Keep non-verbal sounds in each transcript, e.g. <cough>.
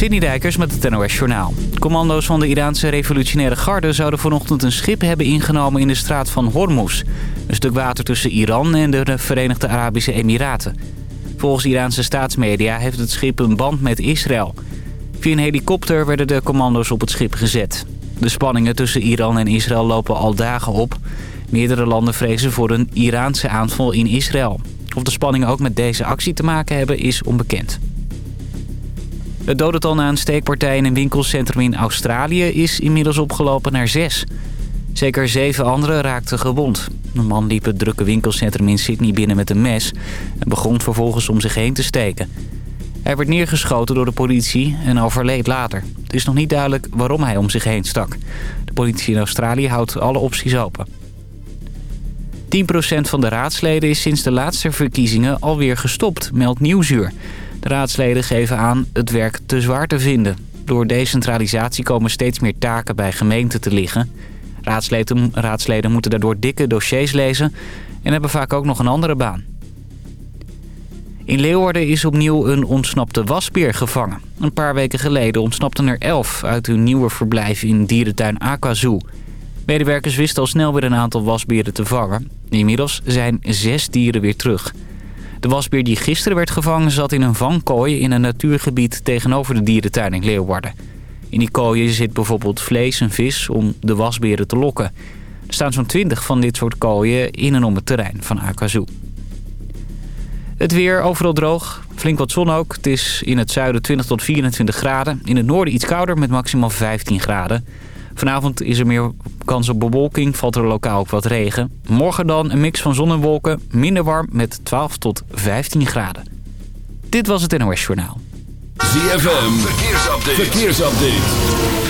Sidney met het NOS Journaal. Commando's van de Iraanse revolutionaire garde zouden vanochtend een schip hebben ingenomen in de straat van Hormuz. Een stuk water tussen Iran en de Verenigde Arabische Emiraten. Volgens Iraanse staatsmedia heeft het schip een band met Israël. Via een helikopter werden de commando's op het schip gezet. De spanningen tussen Iran en Israël lopen al dagen op. Meerdere landen vrezen voor een Iraanse aanval in Israël. Of de spanningen ook met deze actie te maken hebben is onbekend. Het dodental na een steekpartij in een winkelcentrum in Australië is inmiddels opgelopen naar zes. Zeker zeven anderen raakten gewond. Een man liep het drukke winkelcentrum in Sydney binnen met een mes... en begon vervolgens om zich heen te steken. Hij werd neergeschoten door de politie en overleed later. Het is nog niet duidelijk waarom hij om zich heen stak. De politie in Australië houdt alle opties open. 10% van de raadsleden is sinds de laatste verkiezingen alweer gestopt, meldt Nieuwsuur. De raadsleden geven aan het werk te zwaar te vinden. Door decentralisatie komen steeds meer taken bij gemeenten te liggen. Raadsleden, moeten daardoor dikke dossiers lezen en hebben vaak ook nog een andere baan. In Leeuwarden is opnieuw een ontsnapte wasbeer gevangen. Een paar weken geleden ontsnapten er elf uit hun nieuwe verblijf in dierentuin Aquazoo. Medewerkers wisten al snel weer een aantal wasberen te vangen. Inmiddels zijn zes dieren weer terug. De wasbeer die gisteren werd gevangen zat in een vangkooi in een natuurgebied tegenover de dierentuin in Leeuwarden. In die kooien zit bijvoorbeeld vlees en vis om de wasberen te lokken. Er staan zo'n 20 van dit soort kooien in en om het terrein van Akazoo. Het weer overal droog, flink wat zon ook. Het is in het zuiden 20 tot 24 graden. In het noorden iets kouder met maximaal 15 graden. Vanavond is er meer kans op bewolking, valt er lokaal ook wat regen. Morgen dan een mix van zon en wolken, minder warm met 12 tot 15 graden. Dit was het NOS Journaal. ZFM, verkeersupdate. verkeersupdate.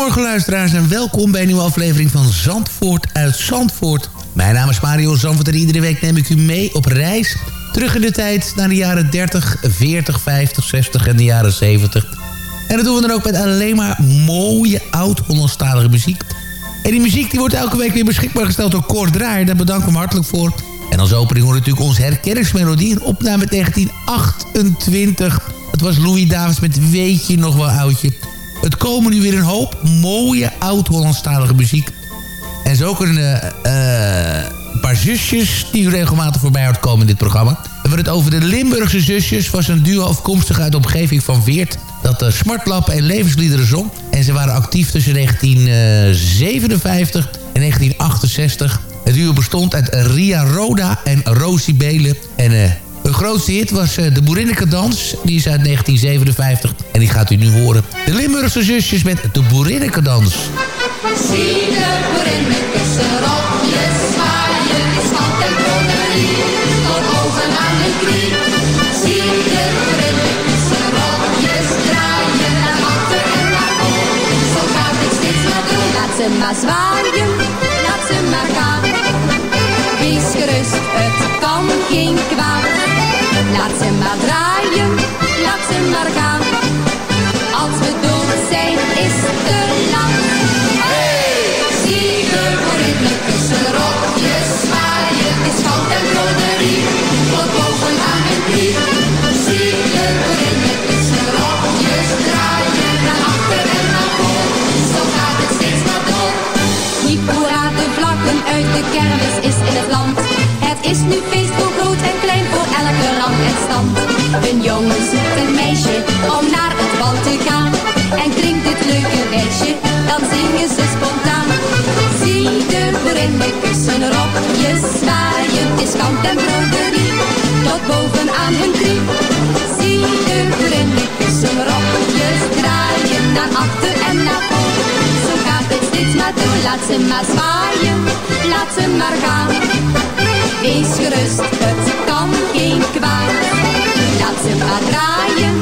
Goedemorgen luisteraars en welkom bij een nieuwe aflevering van Zandvoort uit Zandvoort. Mijn naam is Mario Zandvoort en iedere week neem ik u mee op reis. Terug in de tijd naar de jaren 30, 40, 50, 60 en de jaren 70. En dat doen we dan ook met alleen maar mooie oud-Hollandstalige muziek. En die muziek die wordt elke week weer beschikbaar gesteld door Cor Draaier. Daar bedanken we hem hartelijk voor. En als opening hoor je natuurlijk onze herkenningsmelodie. Een opname 1928. Het was Louis Davids met Weet je nog wel oudje. Het komen nu weer een hoop mooie oud-Hollandstalige muziek. En zo eh, eh, een paar zusjes die u regelmatig voorbij hoort komen in dit programma. We hebben het over de Limburgse zusjes. was een duo afkomstig uit de omgeving van Weert. Dat uh, smartlappen en levensliederen zong. En ze waren actief tussen 1957 en 1968. Het duo bestond uit Ria Roda en Rosie Belen. En uh, hun grootste hit was uh, de Boerinneke Dans. Die is uit 1957 en die gaat u nu horen. De Limburgse zusjes met de Boerinneke Dans. Zie de boerinnekes rokjes zwaaien, die stand en broderie, tot boven aan de knie. Zie de boerinnekes rokjes draaien, naar achter en naar voor, zo gaat het steeds maar door. Laat ze maar zwaaien, Laat ze maar draaien, laat ze maar gaan. Als we dood zijn, is het te lang. Hey! Zie de ritme tussen rokjes zwaaien. Het is goud en broderie, tot boven aan een knie. Zie de ritme tussen draaien. Naar achter en naar voren. zo gaat het steeds maar door. Niet de vlakken uit de kermis is in het land. Het is nu feest Jongens jongen zoekt een meisje om naar het bal te gaan. En drinkt dit leuke wijsje, dan zingen ze spontaan. Zie de zijn erop, je zwaaien, is kant en broderie, tot boven aan hun drie. Zie de vrienden kussen erop, je draaien, naar achter en naar voren. Zo gaat het steeds maar door, laat ze maar zwaaien, laat ze maar gaan. Wees gerust, het kan geen kwaad. Laat ze maar draaien,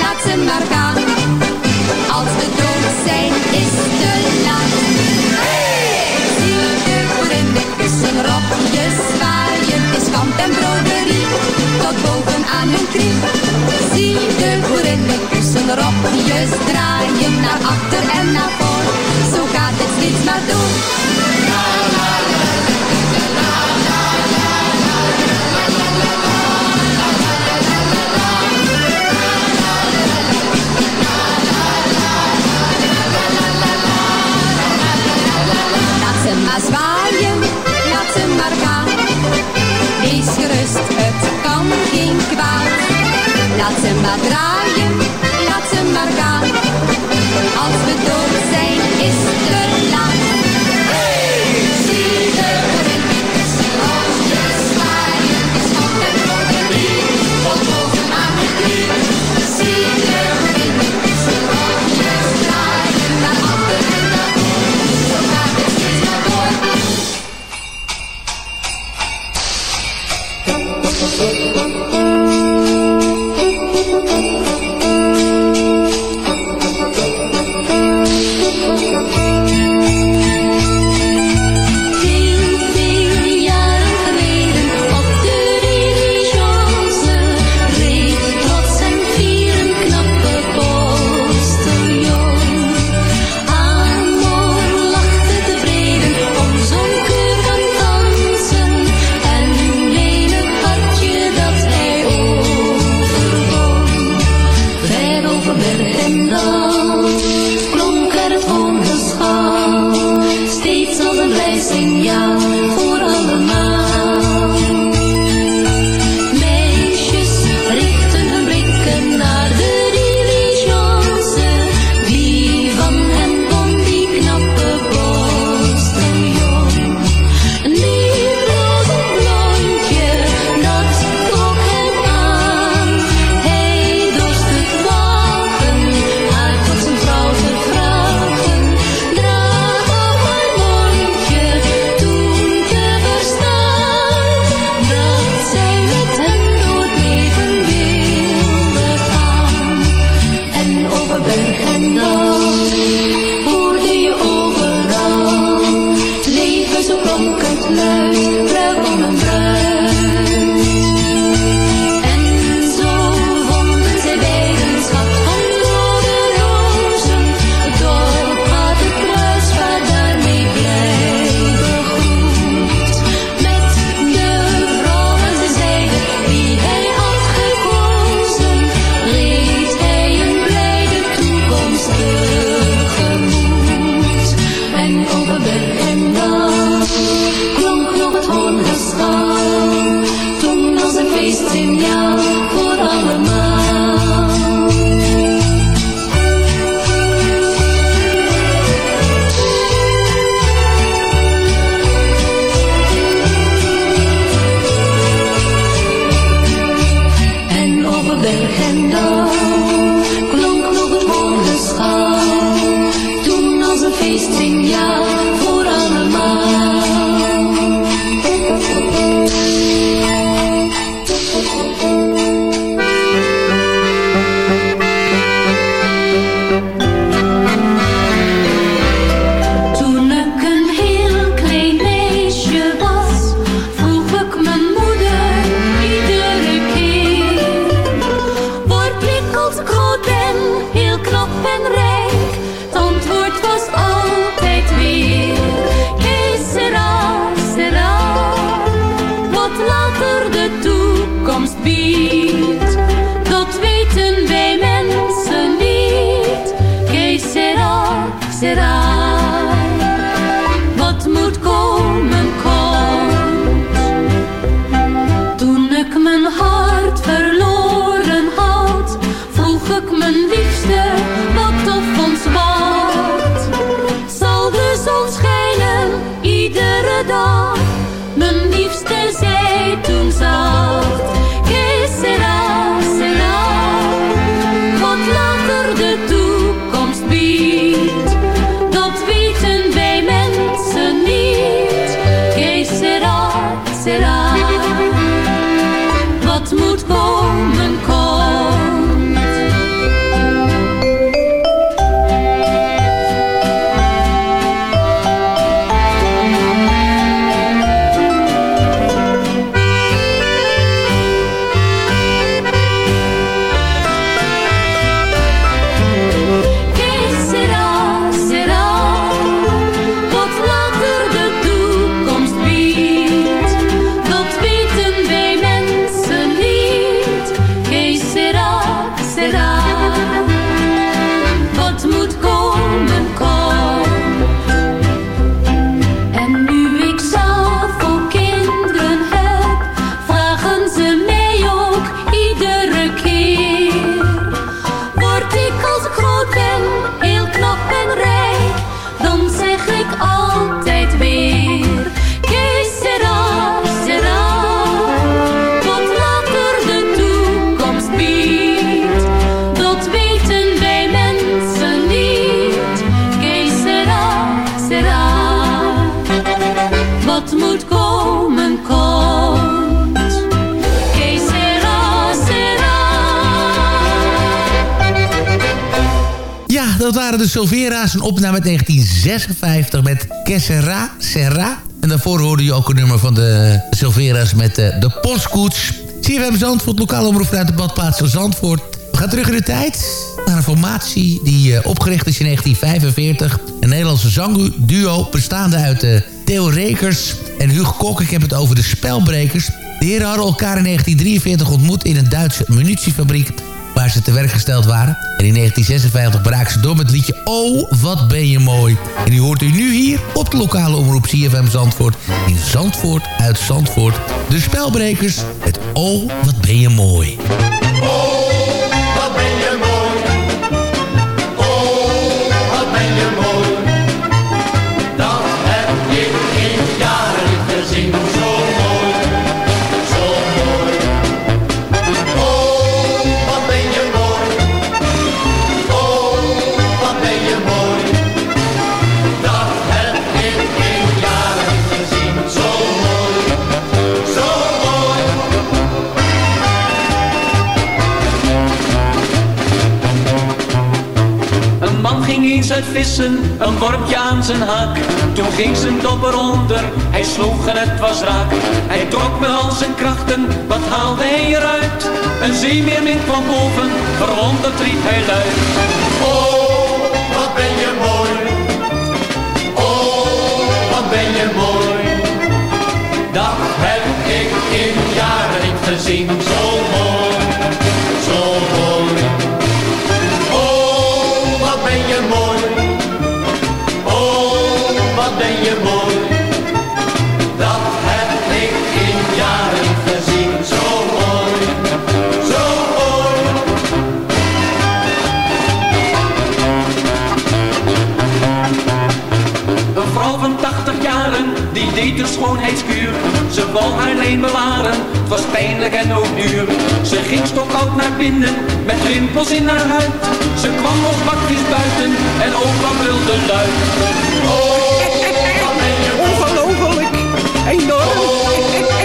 laat ze maar gaan. Als we dood zijn, is te laat. Zie de vriendjes zijn rokjes zwaaien, is kant en broderie. Tot boven aan hun knie. Zie de vriendjes zijn rokjes draaien, naar achter en naar voor. Zo gaat het steeds maar door. Ze maar zwaaien, laat ze maar Laat ze maar draaien, de Silvera's. Een opname uit 1956 met Kessera, Serra. En daarvoor hoorde je ook een nummer van de Silvera's met de, de Postkoets. CFM Zandvoort, lokale omroep vanuit de badplaats van Zandvoort. We gaan terug in de tijd naar een formatie die uh, opgericht is in 1945. Een Nederlandse zangduo bestaande uit uh, Theo Rekers en Hugo Kok. Ik heb het over de Spelbrekers. De heren hadden elkaar in 1943 ontmoet in een Duitse munitiefabriek waar ze te werk gesteld waren. En in 1956 braken ze door met het liedje Oh, wat ben je mooi. En die hoort u nu hier op de lokale omroep CFM Zandvoort. In Zandvoort uit Zandvoort. De Spelbrekers met Oh, wat ben je mooi. Oh. Een wormpje aan zijn haak. Toen ging zijn dobber onder, hij sloeg en het was raak. Hij trok met al zijn krachten, wat haalde hij eruit? Een zeemeermin kwam boven, verwonderd riep hij luid. Oh, wat ben je mooi. Oh, wat ben je mooi. Dat heb ik in jaren niet gezien, schoonheidskuur. Ze wou haar leen bewaren, het was pijnlijk en ook duur. Ze ging stokoud naar binnen, met rimpels in haar huid. Ze kwam nog bakjes buiten en opa wilde luid. Oh, <laughs> enorm.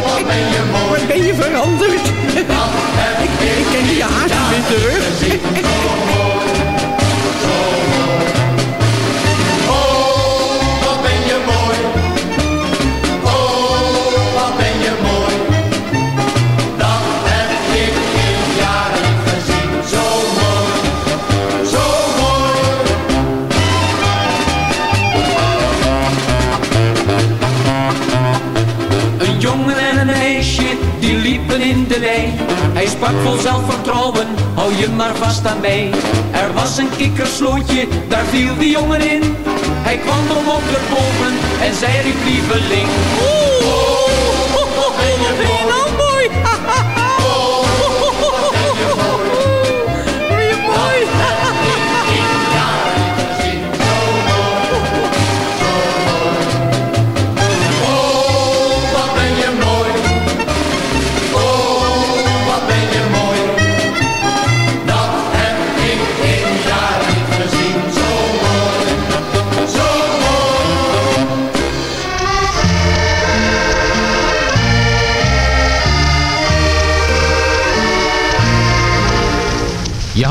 Wat ben je mooi. Wat ben je veranderd. ik, ik ken je haast niet meer terug. Vol zelfvertrouwen, hou je maar vast aan mij. Er was een kikkerslootje, daar viel die jongen in. Hij kwam om op de boven en zei riep lieveling. Oeh, oh, oh, oh, ben je nou mooi? <laughs>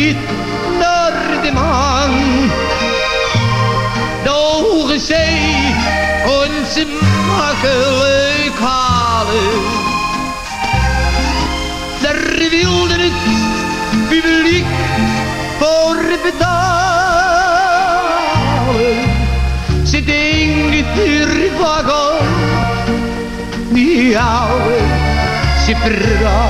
compleet naar de maan. De hoge zee ons makkelijk halen. Daar wilde het publiek voor betalen. Ze denken er wagon, die oude, ze brand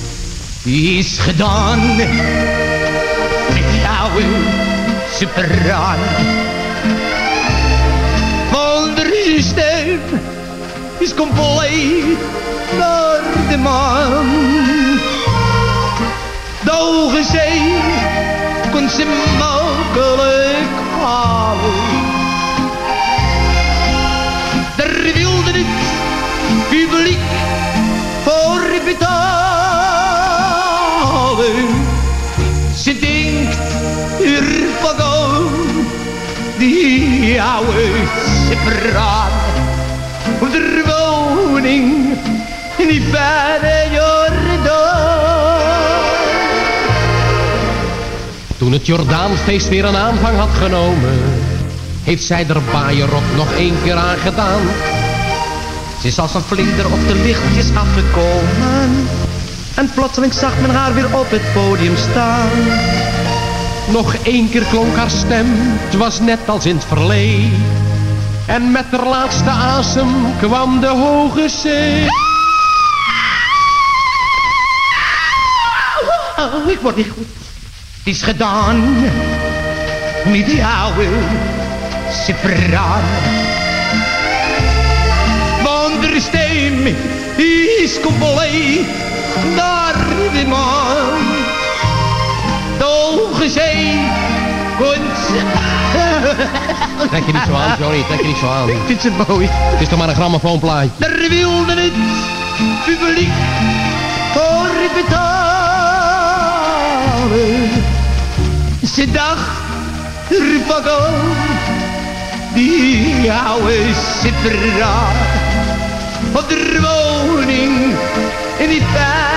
Is gedaan met jouw superaan. De stem is compleet naar de maan. De ogen zee kon ze makkelijk halen. Op de woning in die verre Jordaan. Toen het Jordaanfeest weer een aanvang had genomen, heeft zij er baaierrok nog één keer aan gedaan. Ze is als een vlinder op de lichtjes afgekomen. En plotseling zag men haar weer op het podium staan. Nog één keer klonk haar stem, het was net als in het verleden. En met haar laatste asem kwam de hoge zee. Oh, ik word niet goed. Het is gedaan met die oude separaat. Want de stem is compleet naar de maan. De hoge zee komt... Trek je niet zo aan, Johnny, trek je niet zo aan. Ik vind ze mooi. Het is toch maar een grammofoonplaatje. Daar wilde het publiek voor betalen. Ze dacht om die oude sipperaar op de woning in die verre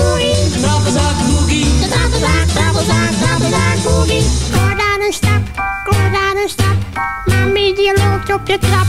boogie. Knappelzak, boogie. De knappelzak, knappelzak, knappelzak, boogie. Kom aan een stap, kom aan een stap. Mami die loopt op de trap.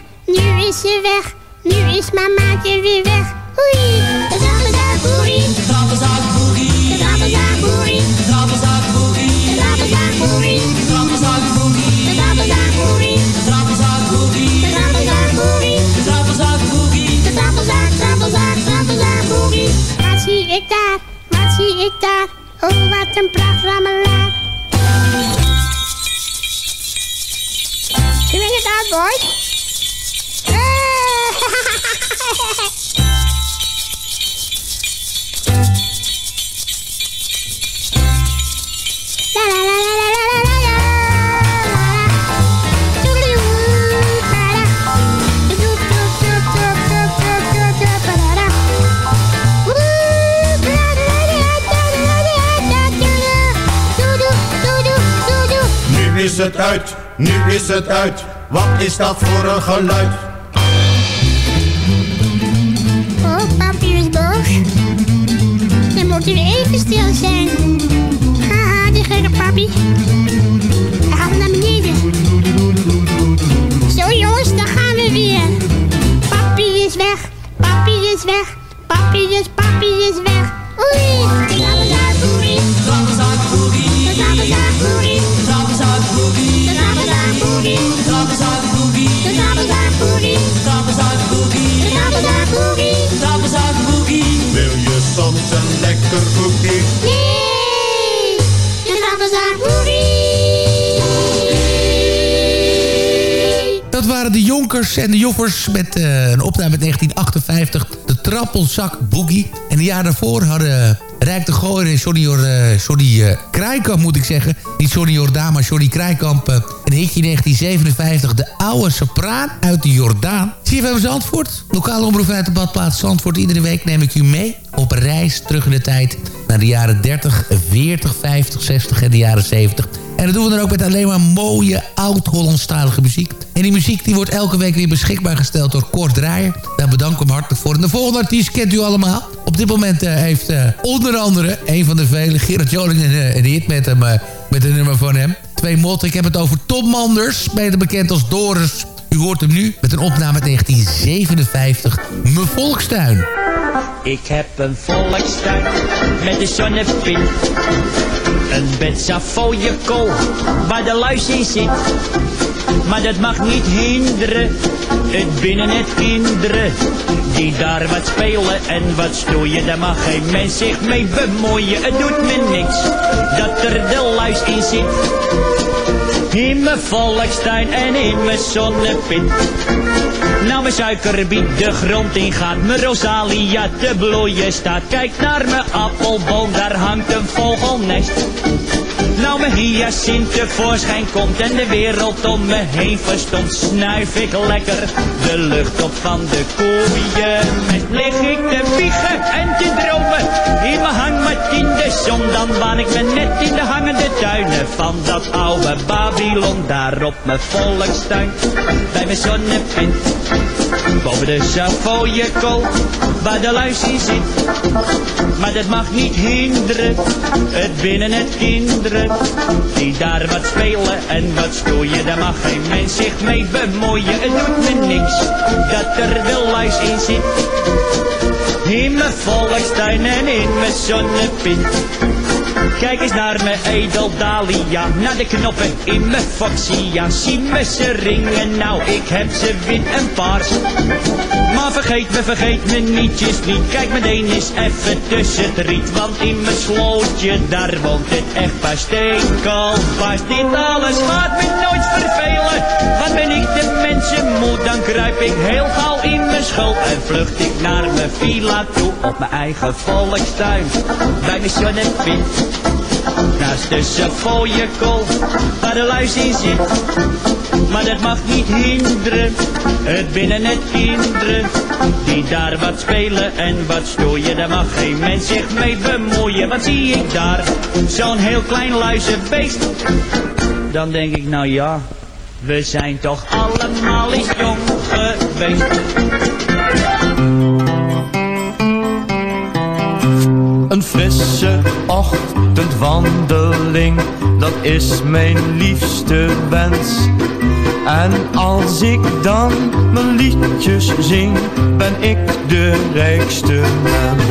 nu is ze weg. Nu is mamaatje weer weg. Oei, de trappelzaakboerie. De trappelzaakboerie. De trappelzaakboerie. De trappelzaakboerie. De trappelzaakboerie. De trappelzaakboerie. De trappelzaakboerie. De trappelzaakboerie. De trappelzaakboerie. De trappelzaakboerie. De trappelzaak, trappelzaak, trappelzaakboerie. Wat zie ik daar? Wat zie ik daar? Oh, wat een pracht rammelaar. Swing it out, boys. Nu is het uit, nu is het uit. Wat is dat voor een geluid? We even stil zijn. Haha, die gekke papi. Hij gaat naar beneden. Zo jongens, daar gaan we weer. Papi is weg, papi is weg. En de Joffers met uh, een opname uit 1958. De Trappelzak Boogie. En een jaar daarvoor hadden Rijk de Gooier en Johnny, uh, Johnny Krijkamp, moet ik zeggen. Niet Johnny Jordaan, maar Johnny Krijkamp. Uh, een hitje 1957. De oude sopraan uit de Jordaan. CFM Zandvoort. Lokale omroep uit de badplaats Zandvoort. Iedere week neem ik u mee op reis terug in de tijd. Naar de jaren 30, 40, 50, 60 en de jaren 70. En dat doen we dan ook met alleen maar mooie oud-Hollandstalige muziek. En die muziek die wordt elke week weer beschikbaar gesteld door Kort Draaier. Daar bedank ik hem hartelijk voor. En de volgende artiest kent u allemaal. Op dit moment uh, heeft uh, onder andere een van de vele... Gerard Joling een, een hit met, hem, met een nummer van hem. Twee motten. Ik heb het over Tom Manders. Beter bekend als Doris. U hoort hem nu met een opname uit 1957. Mijn volkstuin. Ik heb een volkstuin met de zonnepin. Een bed kool waar de luis in zit. Maar dat mag niet hinderen, het binnen het kinderen. Die daar wat spelen en wat stoeien, daar mag geen mens zich mee bemoeien. Het doet me niks dat er de luis in zit. In mijn volkstuin en in mijn zonnepit. Nou mijn suikerbiet de grond in gaat, mijn rosalia te bloeien staat. Kijk naar mijn appelboom, daar hangt een vogelnest. Nou mijn hyacint tevoorschijn komt en de wereld om me heen verstomt, snuif ik lekker de lucht op van de koeien. Met lig ik te wiegen en te dromen in mijn hangmat in de zon. Dan waan ik me net in de hangende tuinen van dat oude Babylon. Daar op mijn volkstuin, bij mijn zonnepint. Boven de Savoie-kool, waar de luis in zit. Maar dat mag niet hinderen, het binnen het kinderen. Die daar wat spelen en wat stoeien, daar mag geen mens zich mee bemoeien. Het doet me niks, dat er de luis in zit. In mijn volkstuin en in mijn zonnepint. Kijk eens naar mijn edeldalia, naar de knoppen in mijn foxia. Zie me ze ringen, nou ik heb ze wit en paars. Maar vergeet me, vergeet me nietjes niet. Kijk meteen eens even tussen het riet. Want in mijn slootje, daar woont het echt paar stekelpaars. Dit alles gaat me nooit vervelen. Wat ben ik de mensen moe, dan kruip ik heel gauw in mijn schuld. En vlucht ik naar mijn villa toe, op mijn eigen volkstuin. Bij mijn zonnepind. Naast de kool, waar de luis in zit. Maar dat mag niet hinderen, het binnen het kinderen. Die daar wat spelen en wat stoeien, daar mag geen mens zich mee bemoeien. Wat zie ik daar, zo'n heel klein luizenbeest. Dan denk ik, nou ja, we zijn toch allemaal eens jong geweest. Een frisse ochtendwandeling, dat is mijn liefste wens. En als ik dan mijn liedjes zing, ben ik de rijkste mens.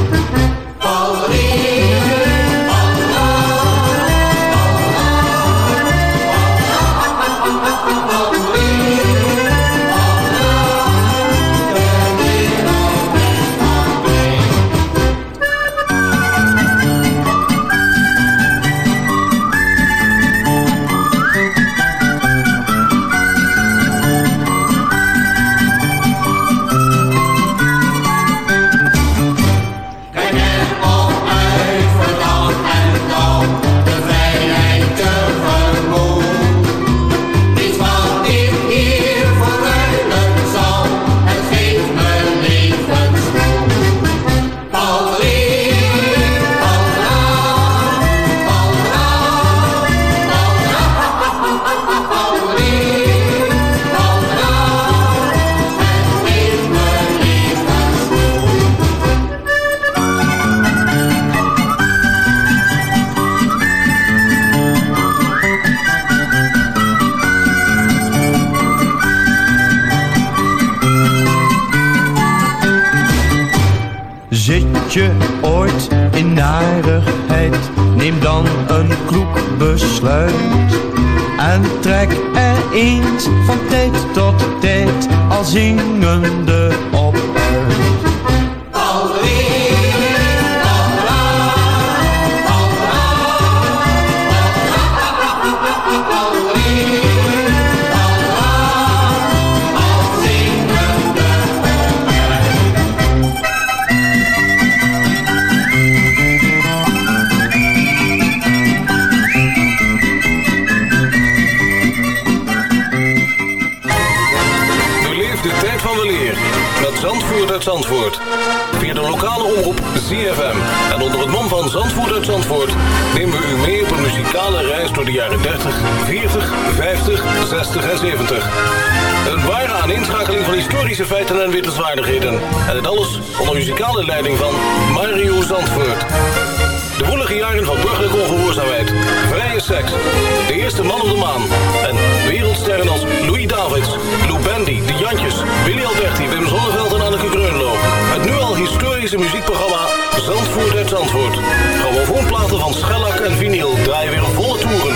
En trek er eens van tijd tot tijd al zingende Een ware aaninschakeling van historische feiten en wittelswaardigheden. En het alles onder muzikale leiding van Mario Zandvoort. De woelige jaren van burgerlijke ongehoorzaamheid, vrije seks, de eerste man op de maan... en wereldsterren als Louis Davids, Lou Bendy, De Jantjes, Willy Alberti, Wim Zonneveld en Anneke Greunlo. Het nu al historische muziekprogramma Zandvoort uit Zandvoort. Grammofoonplaten van schellak en vinyl draaien weer op volle toeren.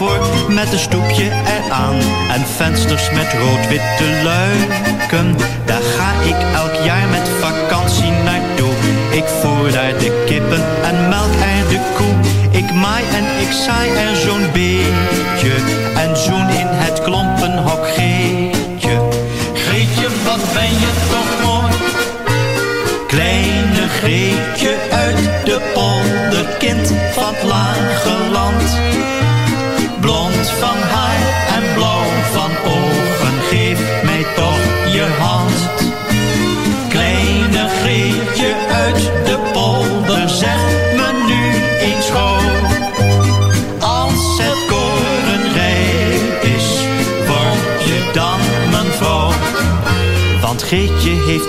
ervoor met een stoepje eraan en vensters met rood-witte luiken. Daar ga ik elk jaar met vakantie naartoe. Ik voer daar de kippen en melk er de koe. Ik maai en ik saai er zo'n beetje en zoen in het klompenhok Geetje.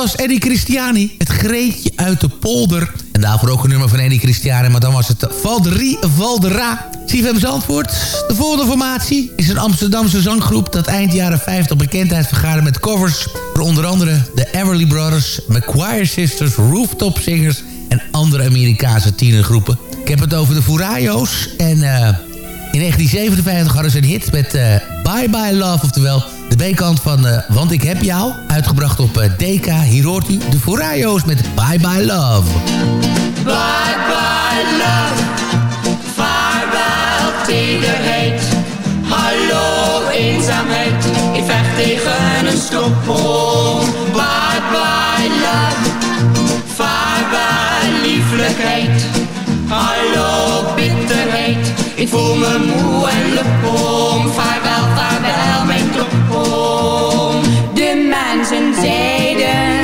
was Eddie Christiani, het greetje uit de polder. En daarvoor ook een nummer van Eddie Christiani, maar dan was het Valderie Valdera. CFM antwoord? De volgende formatie is een Amsterdamse zanggroep... dat eind jaren 50 bekendheid vergaarde met covers... voor onder andere de Everly Brothers, McQuire Sisters, Rooftop Singers... en andere Amerikaanse tienergroepen. Ik heb het over de Furayos en... Eh, in 1957 hadden ze een hit met eh, Bye Bye Love, oftewel de B-kant van uh, Want ik heb jou, uitgebracht op eh, DK. Hier hoort u de Forayo's met Bye Bye Love. Bye Bye Love, vaarwel tederheid. Hallo eenzaamheid, ik vecht tegen een stopbron. Bye Bye Love, vaarwel lieflijkheid. Hallo bitterheid, ik voel me moe en lepom. Vaarwel Jaden.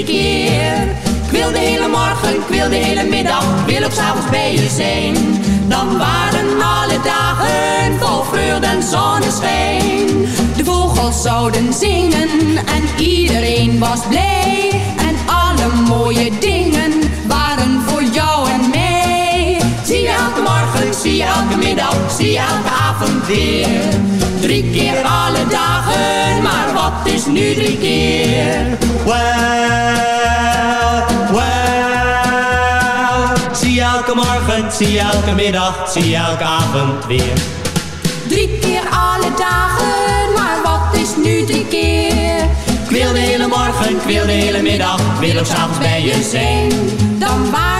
Ik wil de hele morgen, ik wil de hele middag, ik wil ook s'avonds bij je zijn. Dan waren alle dagen vol vreugde en zonneschijn. De vogels zouden zingen en iedereen was blij. En alle mooie dingen je elke middag, zie je elke avond weer. Drie keer alle dagen, maar wat is nu drie keer? Well, well. Zie je elke morgen, zie je elke middag, zie je elke avond weer. Drie keer alle dagen, maar wat is nu drie keer? Ik wil de hele morgen, ik wil de hele middag, ik wil ook s'avonds bij je zijn. Dan waren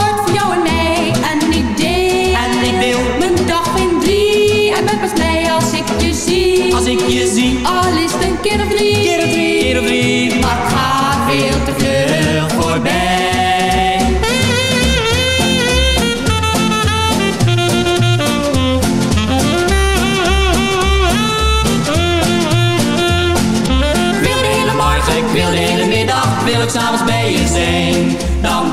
zie. Als ik je zie. Al is het een keer of drie. Keer of drie. Keer of drie. Maar het gaat veel te vlug voorbij. Ik wil de hele morgen, ik wil de hele middag, wil ik s'avonds bij je zijn. Dan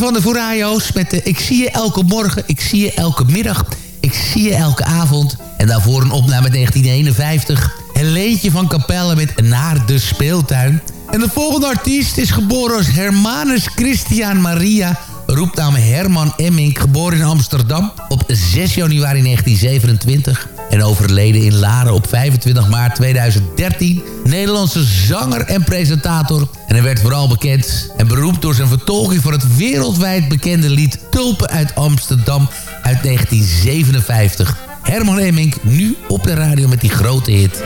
van de Voorraio's met de Ik zie je elke morgen, ik zie je elke middag, ik zie je elke avond. En daarvoor een opname uit 1951. Een leentje van Capelle met Naar de Speeltuin. En de volgende artiest is geboren als Hermanus Christian Maria roepnaam Herman Emmink, geboren in Amsterdam op 6 januari 1927 en overleden in Laren op 25 maart 2013. Nederlandse zanger en presentator. En hij werd vooral bekend en beroemd door zijn vertolking van het wereldwijd bekende lied Tulpen uit Amsterdam uit 1957. Herman Emmink, nu op de radio met die grote hit.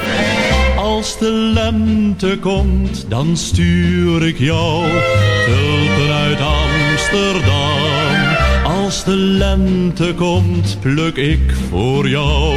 Als de lente komt, dan stuur ik jou tulpen uit Amsterdam. Als de lente komt, pluk ik voor jou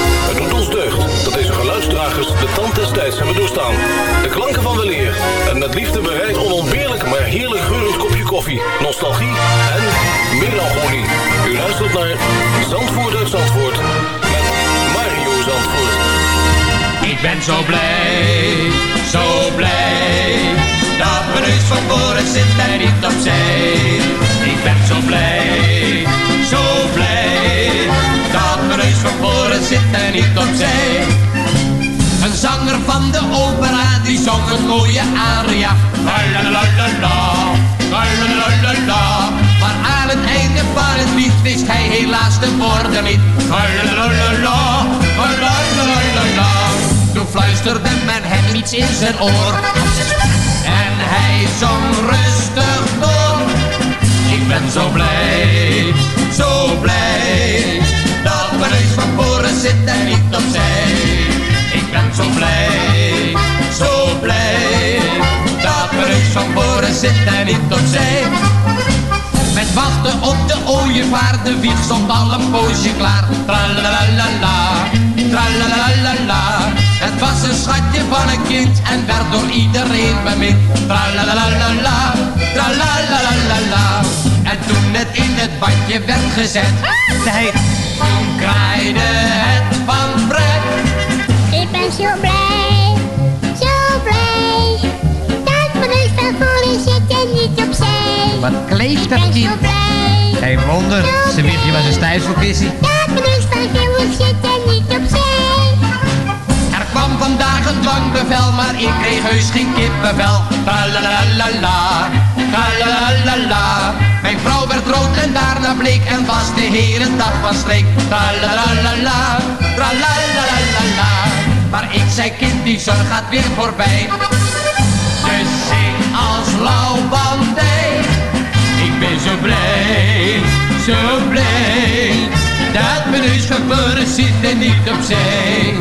Ons dat deze geluidsdragers de tand des tijds hebben doorstaan. De klanken van weleer en met liefde bereid onontbeerlijk maar heerlijk geurend kopje koffie, nostalgie en melancholie. U luistert naar Zandvoort uit Zandvoort met Mario Zandvoort. Ik ben zo blij, zo blij, dat mijn neus van voren zit en niet opzij. Ik ben zo blij, zit en niet opzij. Een zanger van de opera, die zong een mooie aria. La la la la la, la la la la la. Maar aan het einde van het lied wist hij helaas de woorden niet. La la la la la, la la la la la. Toen fluisterde men hem iets in zijn oor. En hij zong rustig door. Ik ben zo blij, zo blij. Neus van voren zit en niet opzij. Ik ben zo blij, zo blij. Dat mijn van voren zit en niet opzij. Met wachten op de ooievaar, de wieg stond al een poosje klaar. Tralalalala, tralalalala. Het was een schatje van een kind en werd door iedereen bemind. Tralalalala, tralalalala. En toen het in het badje werd gezet, hij, toen kraaide het van pret. Ik ben zo blij, zo blij. Dat mijn neus van zit en niet opzij. Wat kleeft Ik dat ben kind? zo blij, Geen wonder, zijn wichtje was een stijfselkissie. dat mijn neus van zit en niet opzij. Er kwam vandaag een dwangbevel, maar ik kreeg heus geen kippenvel. Tralalalala, tralalalala. Mijn vrouw werd rood en daarna bleek en was de hele dag van streek. Tralalalala, tralalalala. Maar ik zei kind, die zorg gaat weer voorbij. Dus zing als lauwbandij. Ik ben zo blij, zo blij. Dat mijn neus voren zit en niet opzij.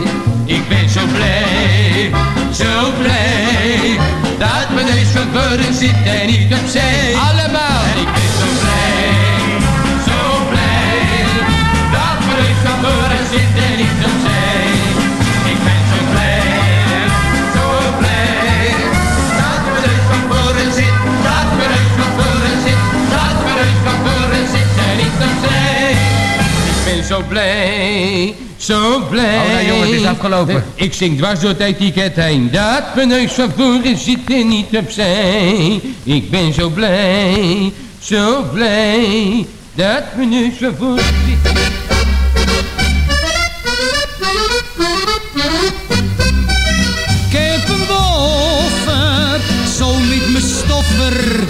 Ik ben zo blij, zo blij. Dat mijn neus van voren zit en niet opzij. Allemaal. En ik ben zo blij, zo blij. Dat mijn neus van voren zit en niet opzij. Ik ben zo blij, zo blij. Dat mijn neus van voren zit, dat mijn neus van voren zit. Dat mijn neus van voren zit en niet opzij. Ik ben zo blij, zo blij. Oh, nou, jongen, het is afgelopen. Ik zing dwars door het etiket heen. Dat mijn neus van voren zit en niet opzij. Ik ben zo blij, zo blij. Dat mijn neus van voren zit. Ik heb een boven, zo met mijn stoffer.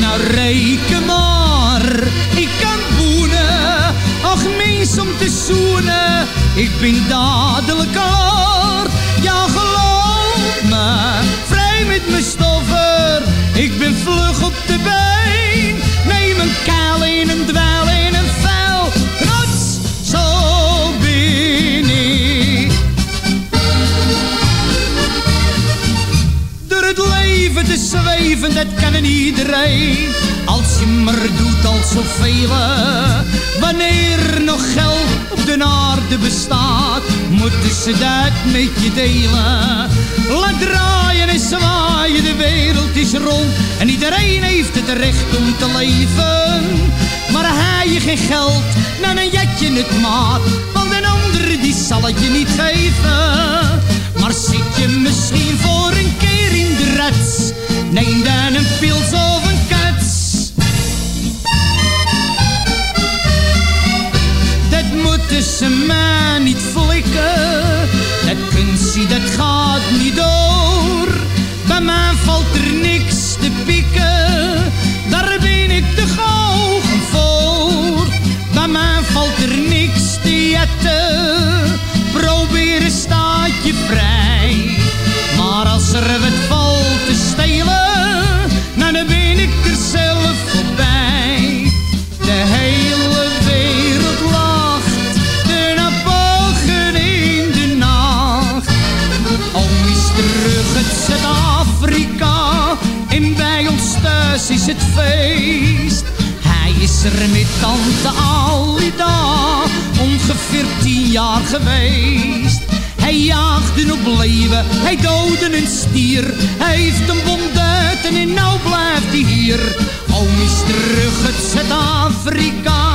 Nou reken maar, ik kan boenen. Ach mens om te zoenen, ik ben dadelijk hard. Ja geloof me, vrij met mijn stoffer. Ik ben vlug op de been, neem een kaal in een dweil in een vuil. Rots, zo ben ik. Door het leven te zweven, dat kan een iedereen. Als je maar doet als zoveel. Wanneer nog geld de aarde bestaat, moeten ze dat met je delen. Laat draaien en zwaaien, de wereld is rond. En iedereen heeft het recht om te leven. Maar hij je geen geld, dan een jetje het maat. Want een ander die zal het je niet geven. Maar zit je misschien voor een keer in de rats? Neem dan een pils of tussen mij niet flikken. Dat kunstje dat gaat niet door. Bij mij valt er niks te pikken. Daar ben ik te gauw voor. Bij mij valt er niks te jetten. Hij jaagde op leven, hij doodde een stier. Hij heeft een bonduiten en nou blijft hij hier. Oom is terug uit Zuid-Afrika,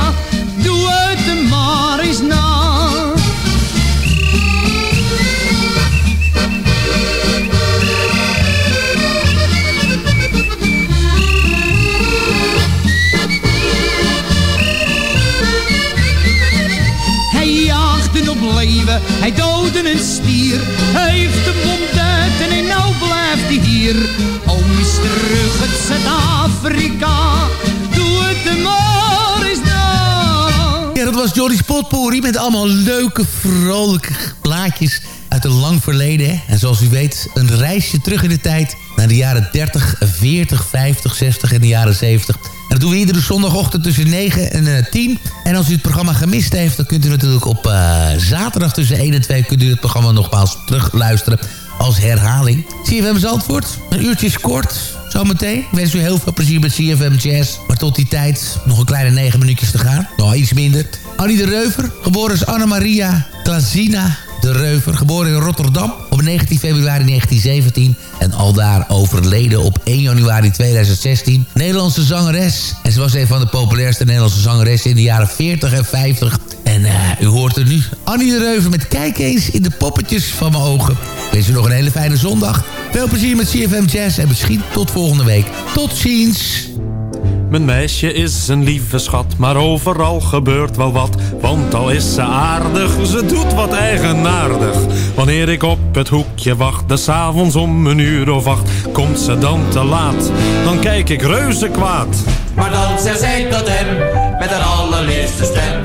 dat was Johnny's Potpourri met allemaal leuke, vrolijke plaatjes uit een lang verleden. En zoals u weet, een reisje terug in de tijd naar de jaren 30, 40, 50, 60 en de jaren 70. En dat doen we iedere zondagochtend tussen 9 en uh, 10. En als u het programma gemist heeft, dan kunt u natuurlijk op uh, zaterdag tussen 1 en 2... kunt u het programma nogmaals terugluisteren als herhaling. CFM Zandvoort, een uurtje is kort, zometeen. Ik wens u heel veel plezier met CFM Jazz. Maar tot die tijd nog een kleine 9 minuutjes te gaan. Nog iets minder. Annie de Reuver, geboren als Anna-Maria Klazina de Reuver, geboren in Rotterdam op 19 februari 1917... en aldaar overleden op 1 januari 2016. Nederlandse zangeres. En ze was een van de populairste Nederlandse zangeressen in de jaren 40 en 50. En uh, u hoort er nu Annie de Reuver met Kijk eens in de poppetjes van mijn ogen. Wens u nog een hele fijne zondag. Veel plezier met CFM Jazz en misschien tot volgende week. Tot ziens! Mijn meisje is een lieve schat, maar overal gebeurt wel wat. Want al is ze aardig, ze doet wat eigenaardig. Wanneer ik op het hoekje wacht, de avonds om een uur of acht, komt ze dan te laat. Dan kijk ik reuze kwaad. Maar dan zegt zij tot hem, met haar allerliefste stem.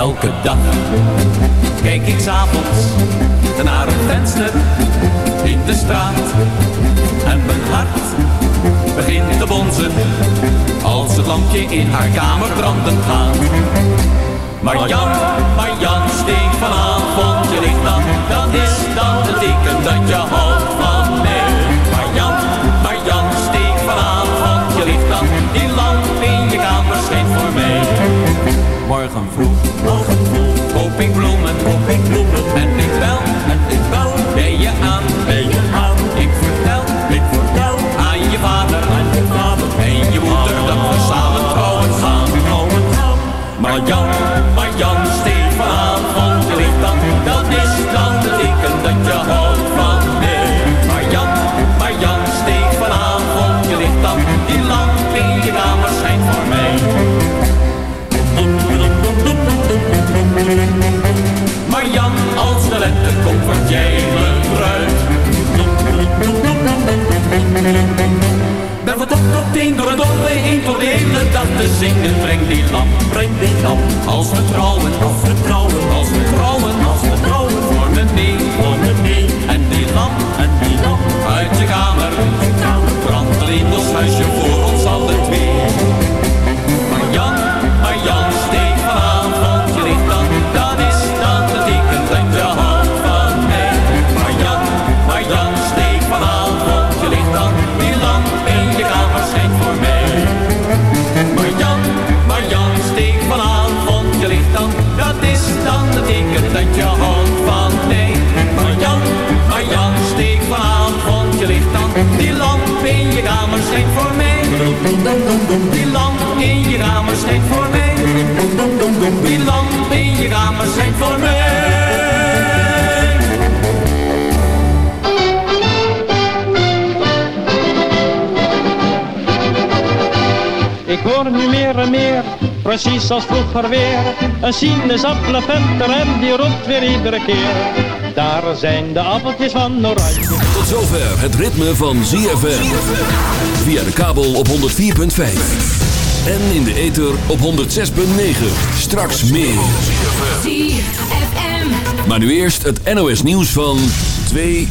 Elke dag kijk ik s'avonds naar een venster in de straat. En mijn hart begint te bonzen als het lampje in haar kamer brandend gaat. Maar Jan, maar Jan, steek vanavond je licht aan, dat is dan het teken dat je houdt van mij. Maar Jan, maar Jan, steek vanavond je licht aan, die lamp in je kamer schijnt voor mij nog een bloemen, koop bloemen. En ik wel, en ik wel, ben je aan, ben je aan. Ik vertel, ik vertel aan je vader, aan je vader. En je moeder dat we samen trouwen gaan. Maar Jan... zingen. Breng die lamp, breng die lamp, als we trouwen. Zijn voor mij. Die lampen in je kamer zijn voor mij. Ik hoor nu meer en meer, precies als vroeger weer. Een sinaasappelventer en die roept weer iedere keer. Daar zijn de appeltjes van oranje. Tot zover het ritme van ZFM. Via de kabel op 104.5. En in de ether op 106.9. Straks meer. ZFM. Maar nu eerst het NOS nieuws van 2